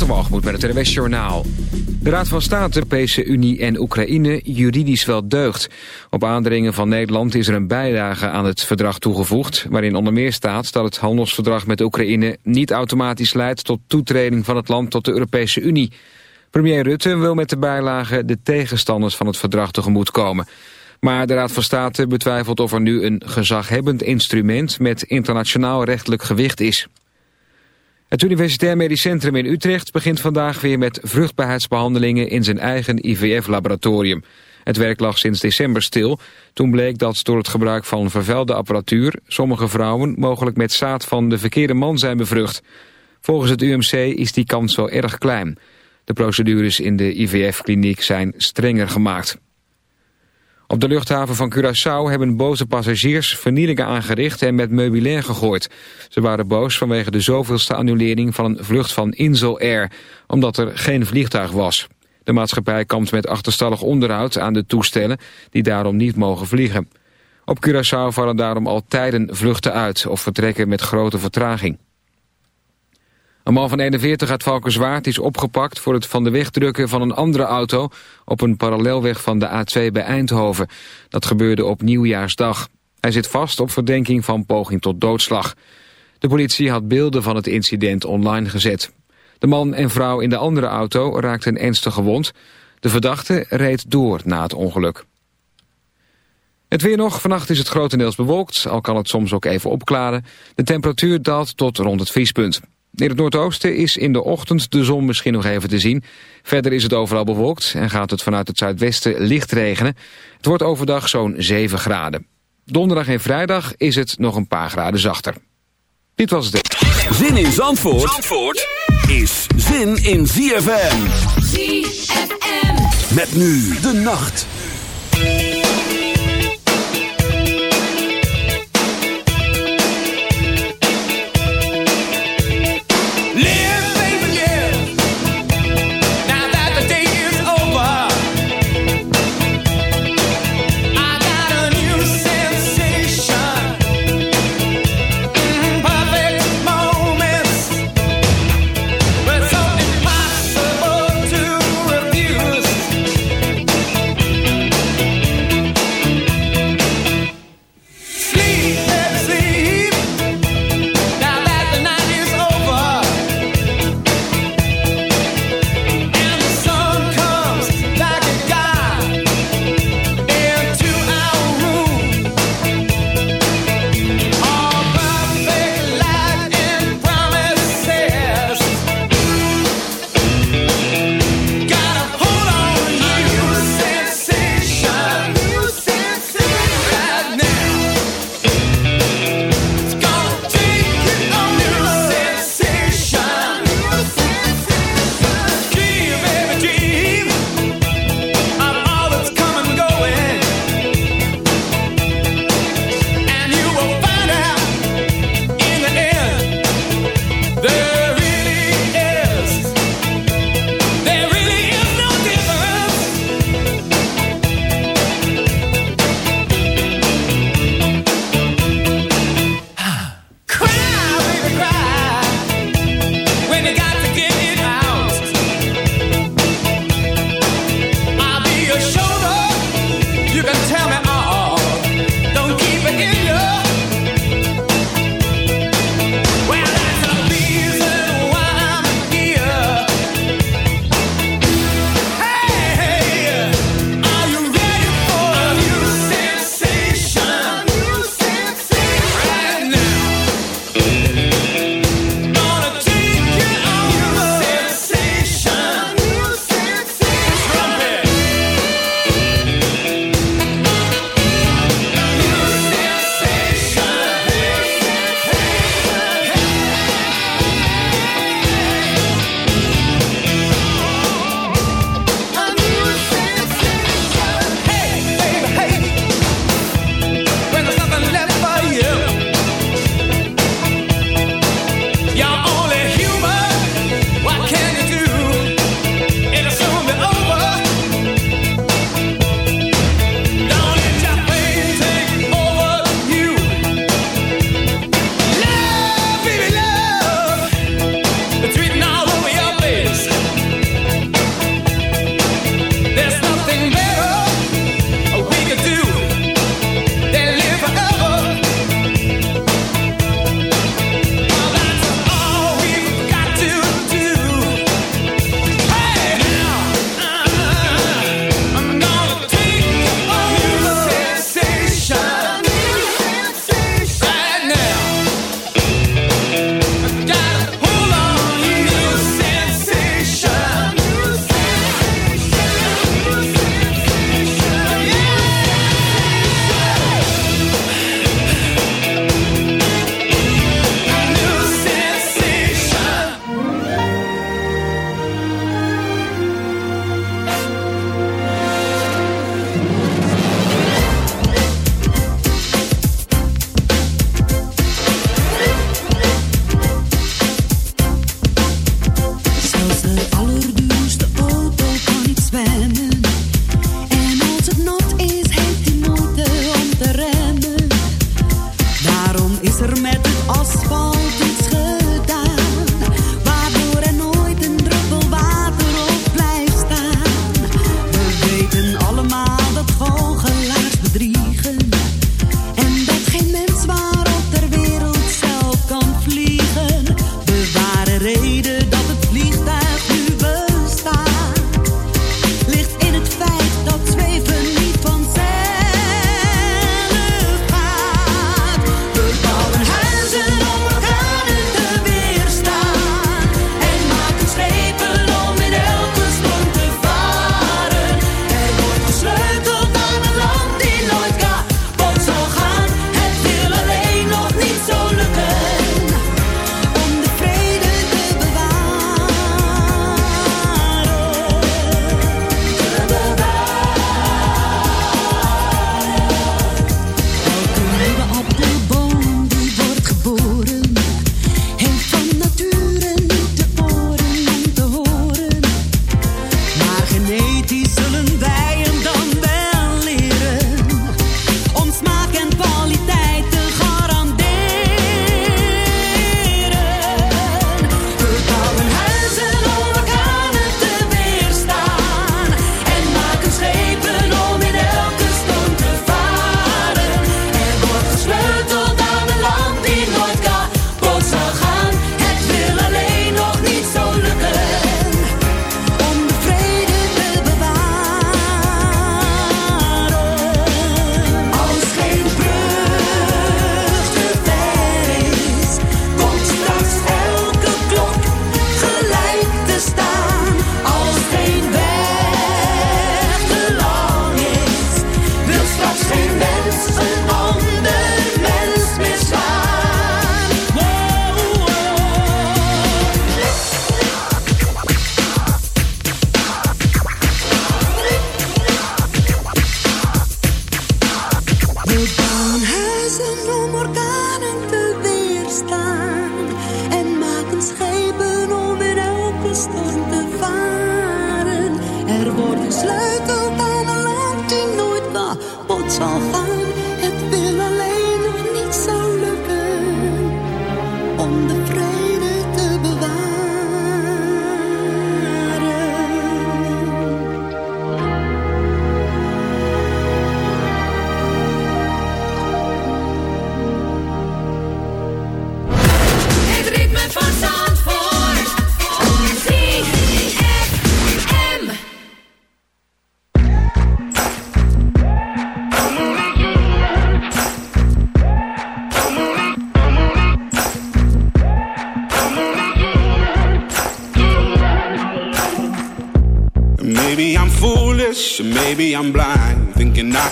Met het RWS. De Raad van State, Europese Unie en Oekraïne juridisch wel deugt. Op aandringen van Nederland is er een bijlage aan het verdrag toegevoegd... waarin onder meer staat dat het handelsverdrag met Oekraïne... niet automatisch leidt tot toetreding van het land tot de Europese Unie. Premier Rutte wil met de bijlage de tegenstanders van het verdrag tegemoetkomen. Maar de Raad van State betwijfelt of er nu een gezaghebbend instrument... met internationaal rechtelijk gewicht is. Het Universitair Medisch Centrum in Utrecht begint vandaag weer met vruchtbaarheidsbehandelingen in zijn eigen IVF-laboratorium. Het werk lag sinds december stil. Toen bleek dat door het gebruik van vervuilde apparatuur sommige vrouwen mogelijk met zaad van de verkeerde man zijn bevrucht. Volgens het UMC is die kans wel erg klein. De procedures in de IVF-kliniek zijn strenger gemaakt. Op de luchthaven van Curaçao hebben boze passagiers vernielingen aangericht en met meubilair gegooid. Ze waren boos vanwege de zoveelste annulering van een vlucht van Insel Air, omdat er geen vliegtuig was. De maatschappij kampt met achterstallig onderhoud aan de toestellen die daarom niet mogen vliegen. Op Curaçao vallen daarom al tijden vluchten uit of vertrekken met grote vertraging. Een man van 41 uit Valkenswaard is opgepakt voor het van de weg drukken van een andere auto op een parallelweg van de A2 bij Eindhoven. Dat gebeurde op Nieuwjaarsdag. Hij zit vast op verdenking van poging tot doodslag. De politie had beelden van het incident online gezet. De man en vrouw in de andere auto raakten ernstig gewond. De verdachte reed door na het ongeluk. Het weer nog. Vannacht is het grotendeels bewolkt, al kan het soms ook even opklaren. De temperatuur daalt tot rond het vriespunt. In het noordoosten is in de ochtend de zon misschien nog even te zien. Verder is het overal bewolkt en gaat het vanuit het zuidwesten licht regenen. Het wordt overdag zo'n 7 graden. Donderdag en vrijdag is het nog een paar graden zachter. Dit was het. Zin in Zandvoort, Zandvoort is zin in ZFM. ZFM. Met nu de nacht.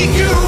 I'm only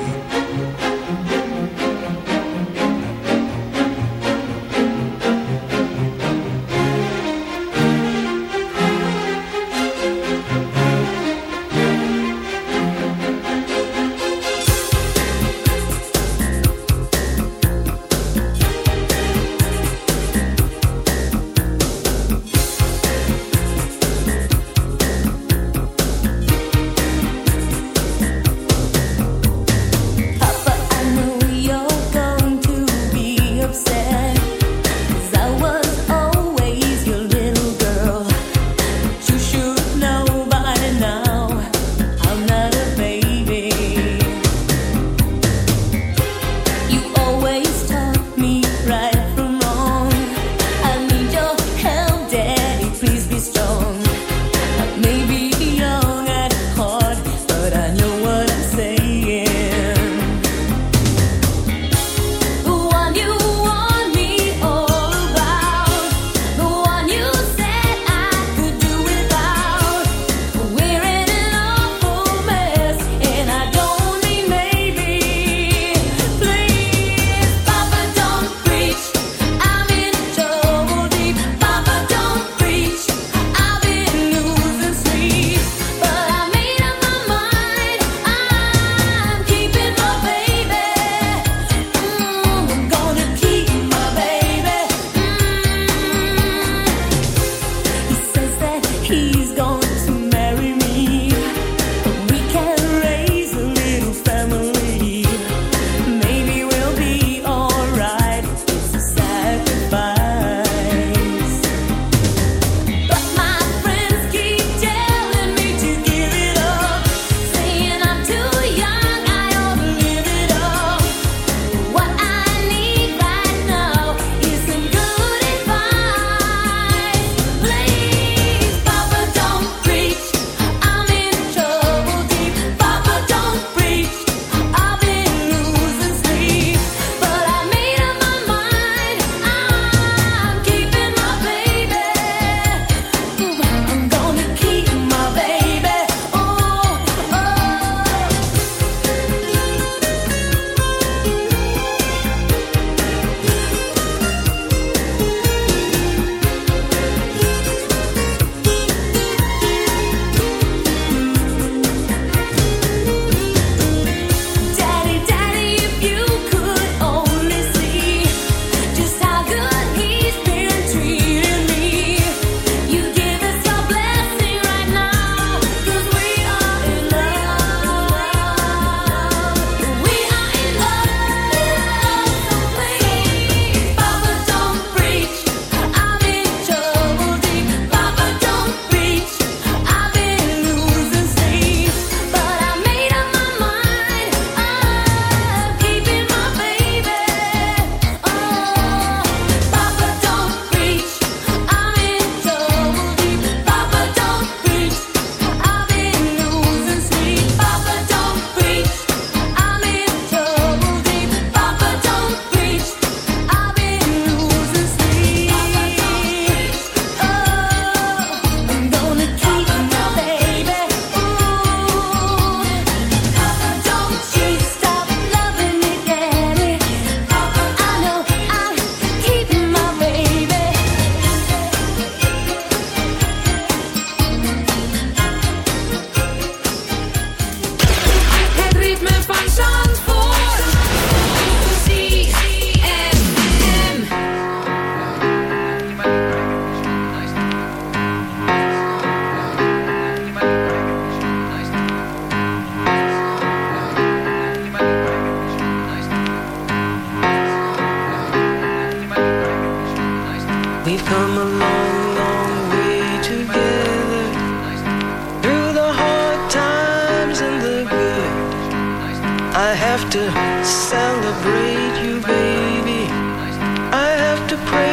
To praise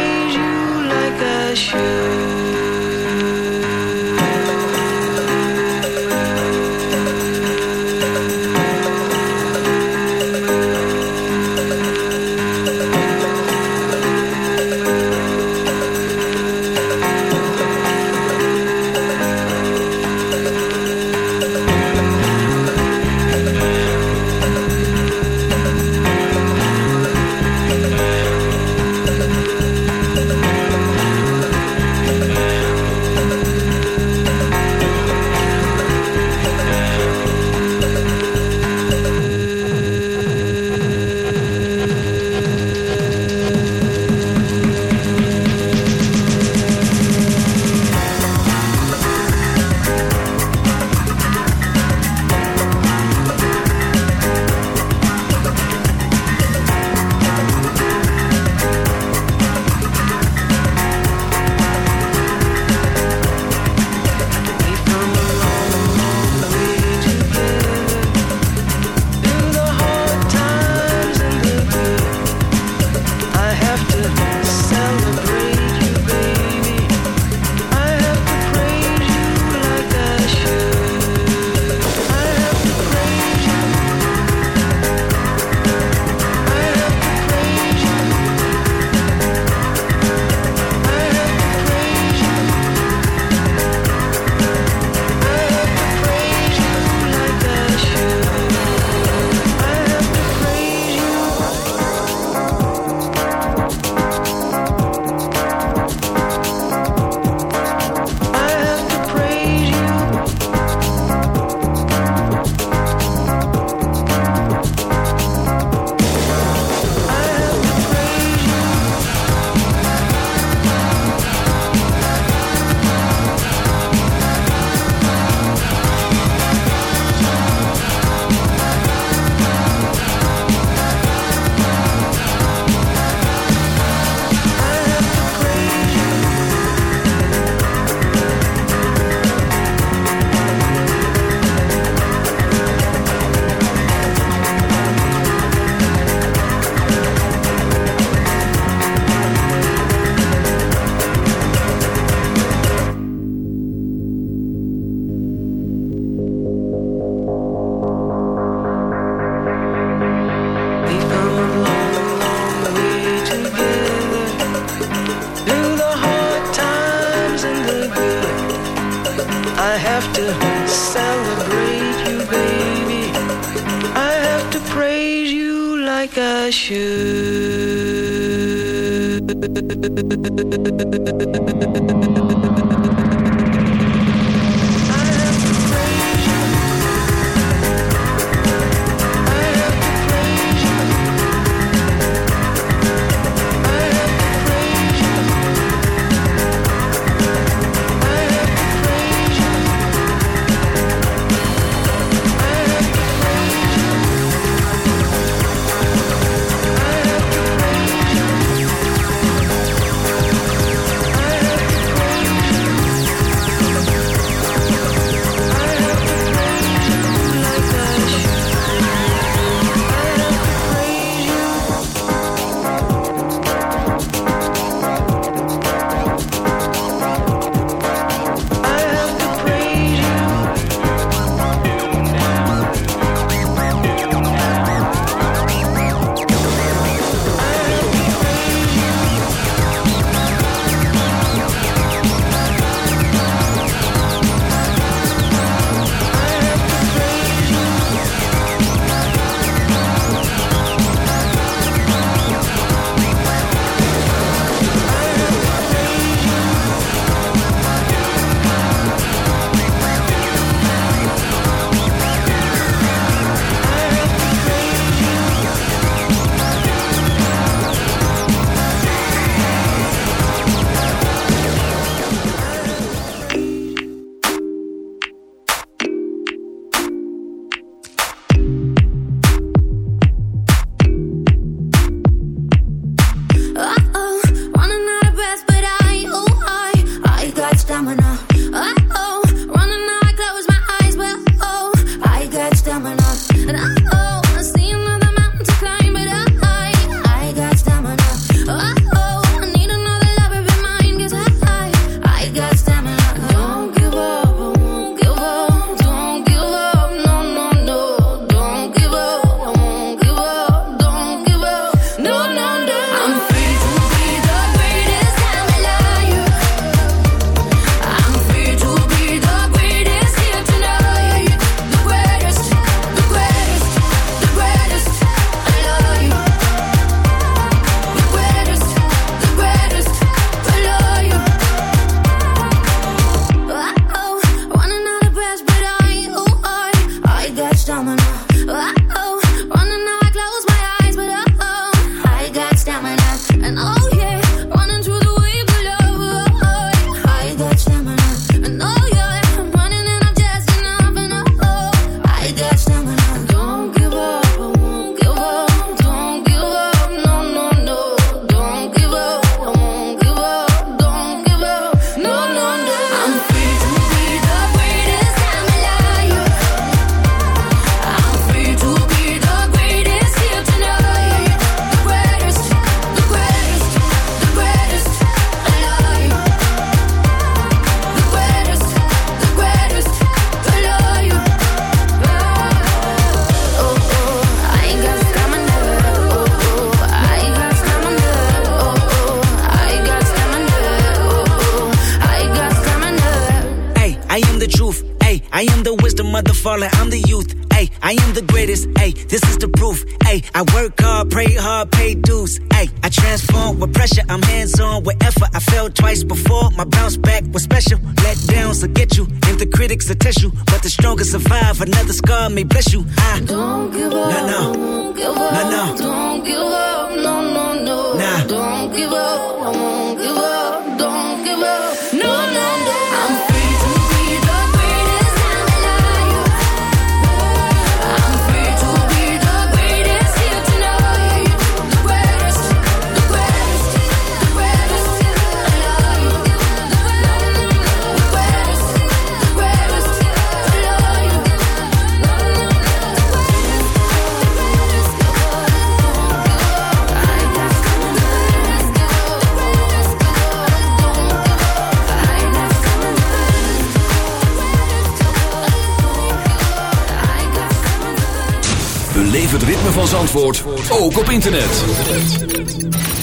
Beleef het ritme van Zandvoort, ook op internet.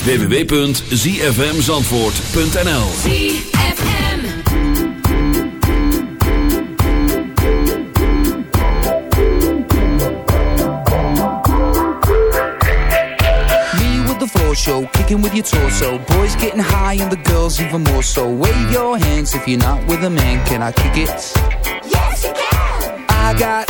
www.zfmzandvoort.nl ZFM. Me with the floor show, kicking with your torso. Boys getting high and the girls even more so. Wave your hands if you're not with a man. Can I kick it? Yes, you can. I got,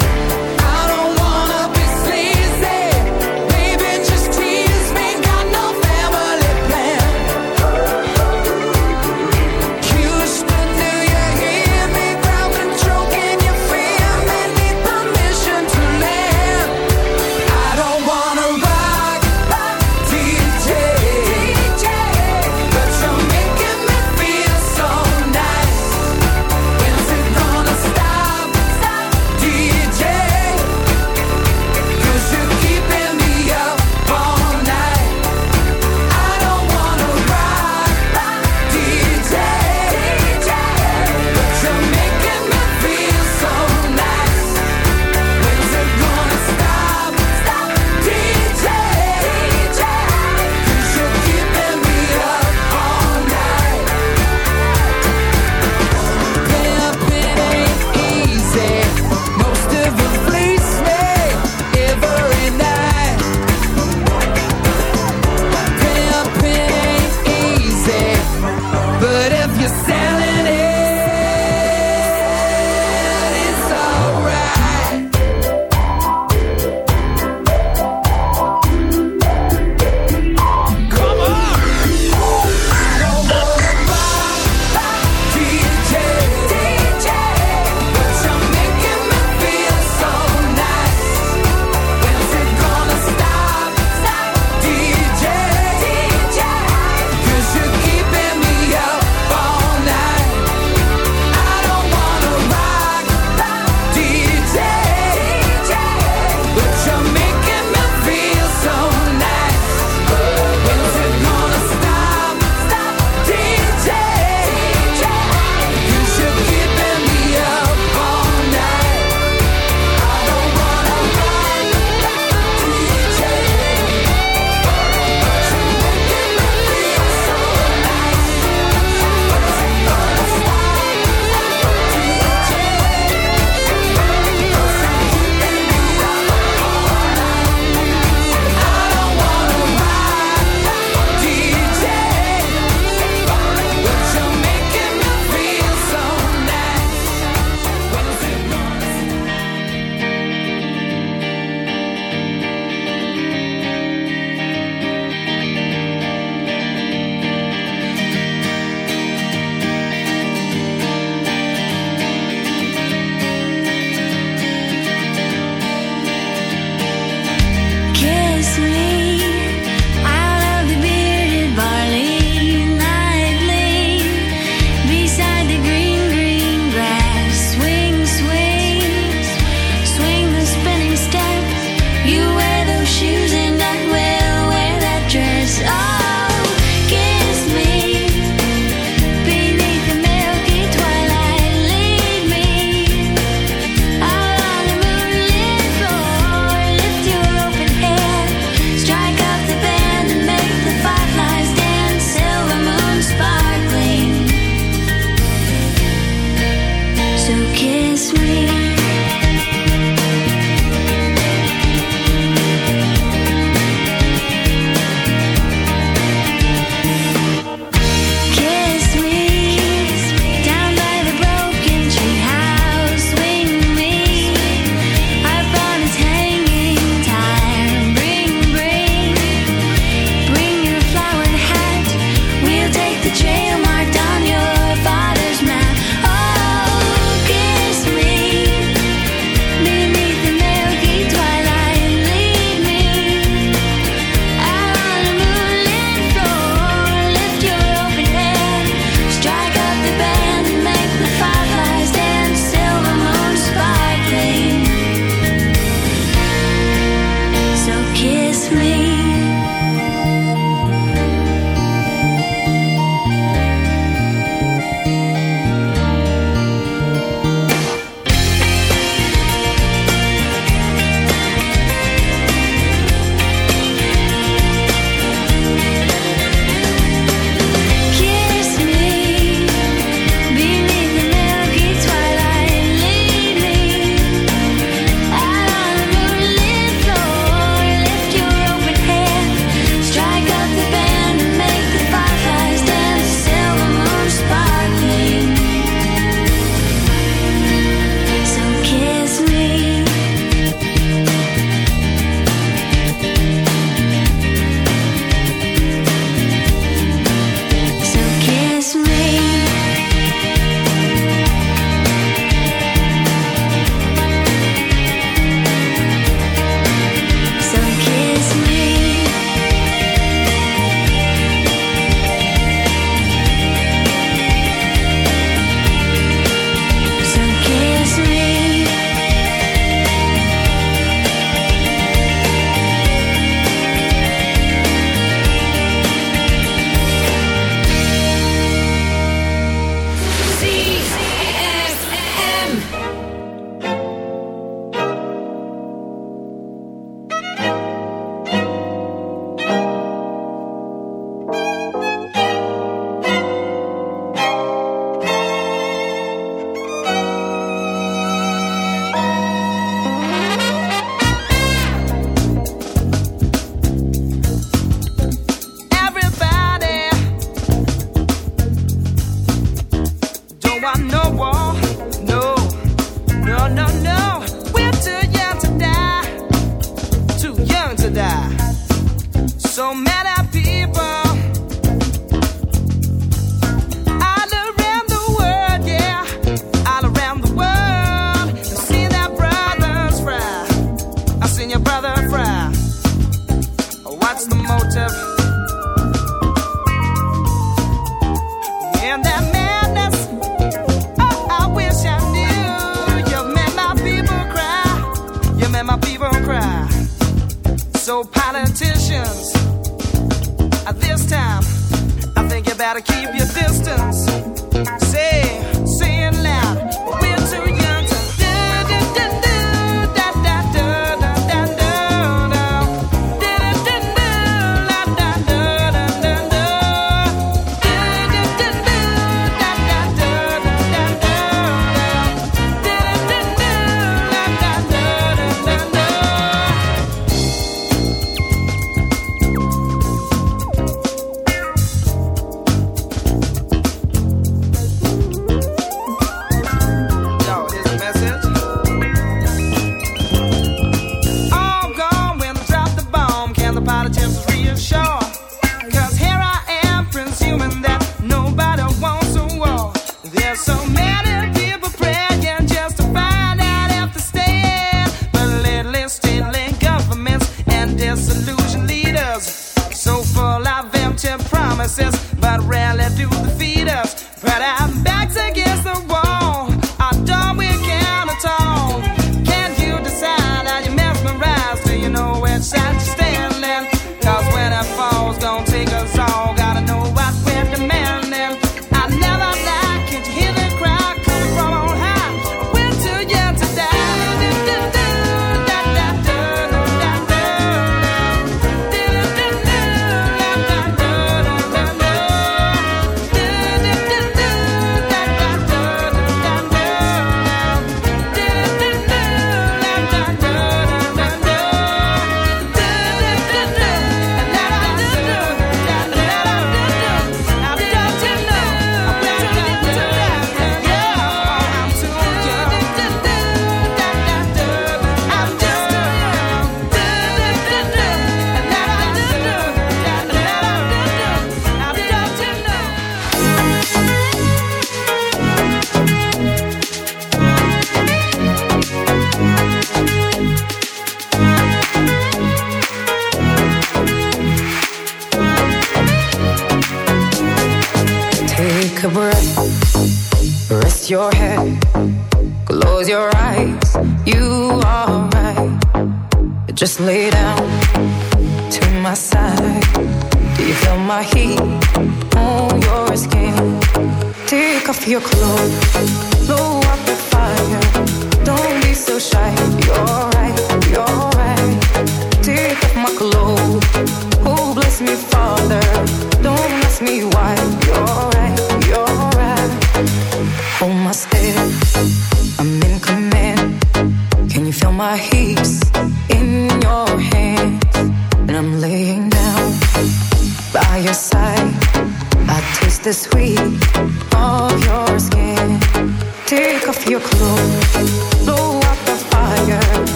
Your clothes,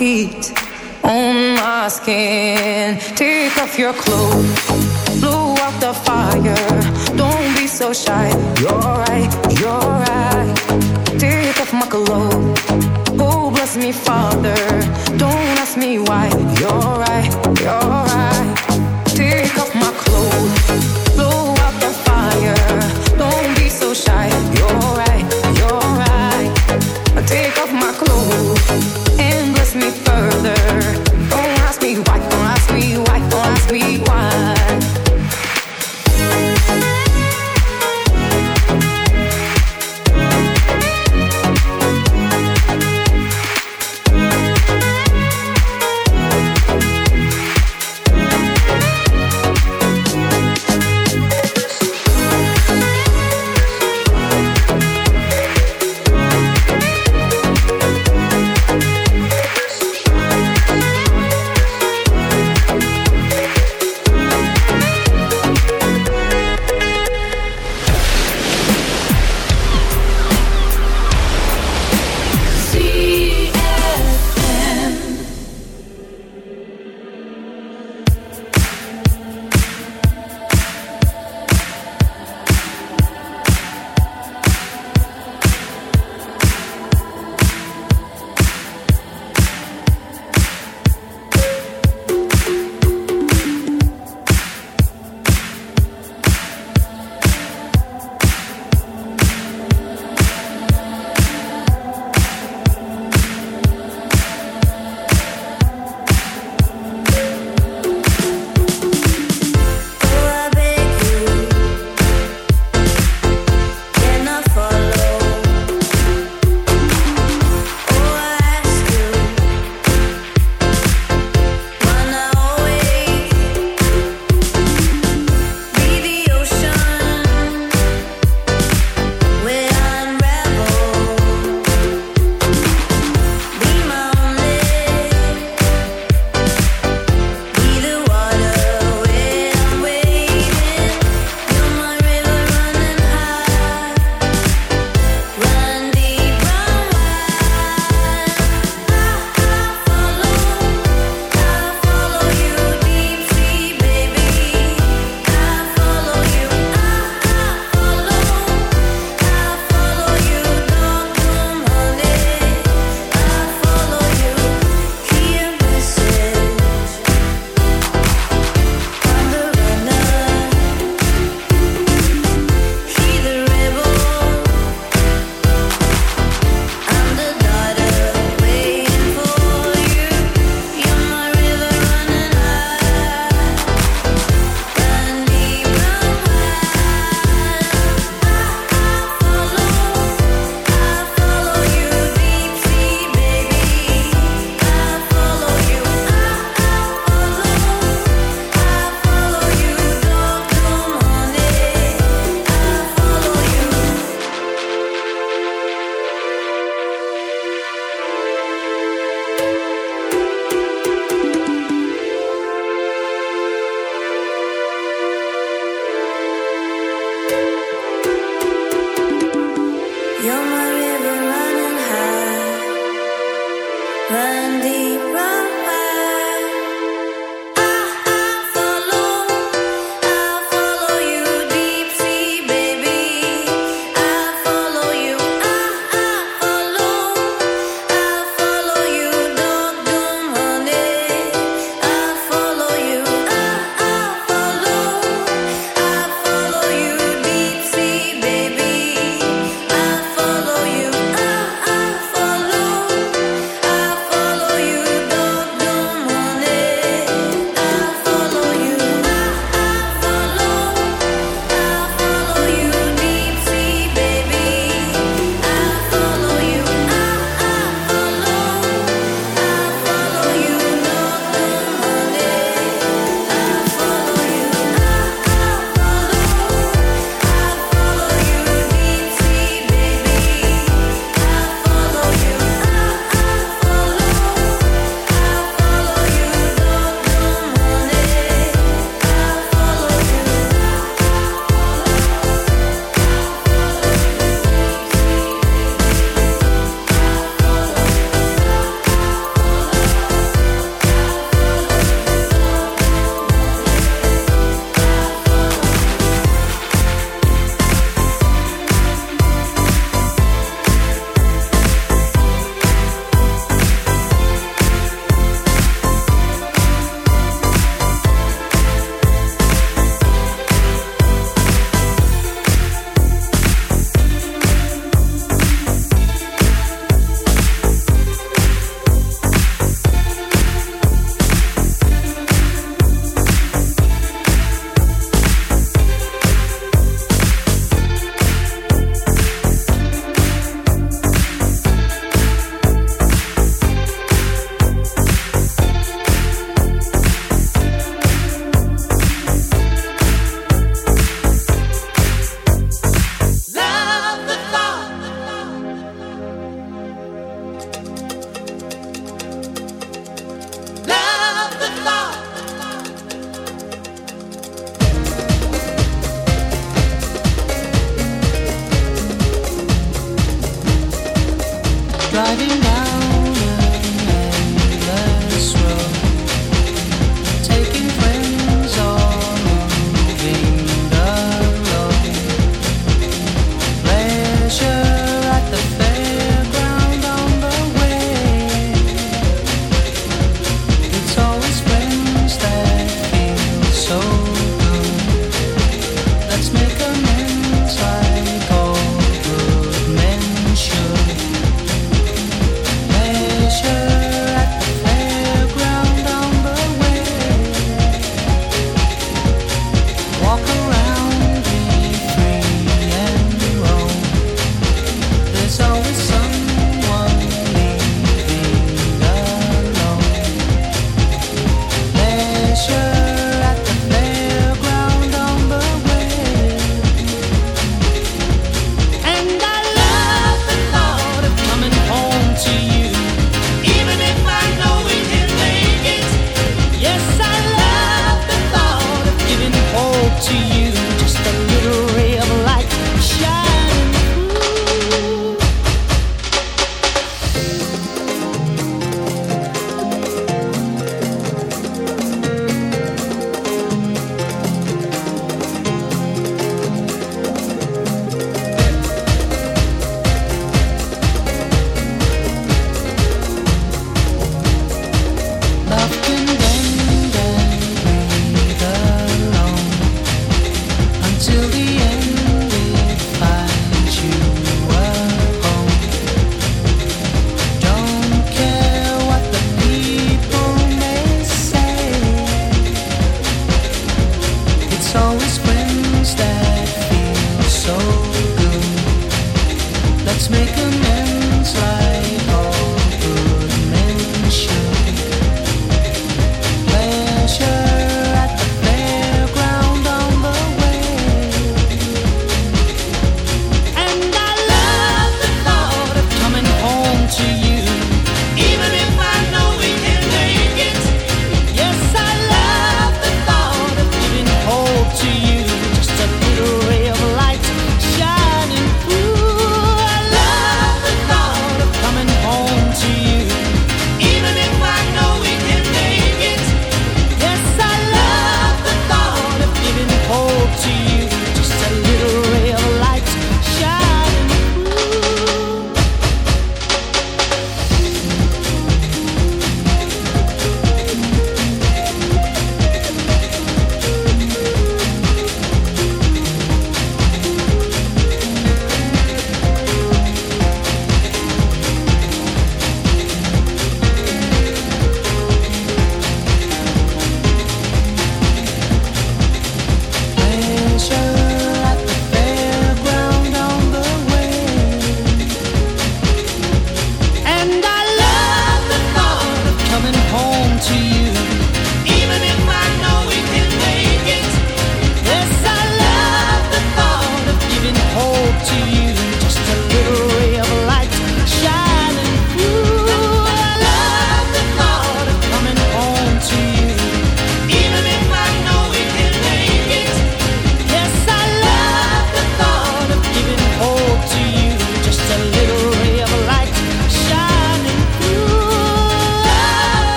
you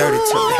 Dirty to me.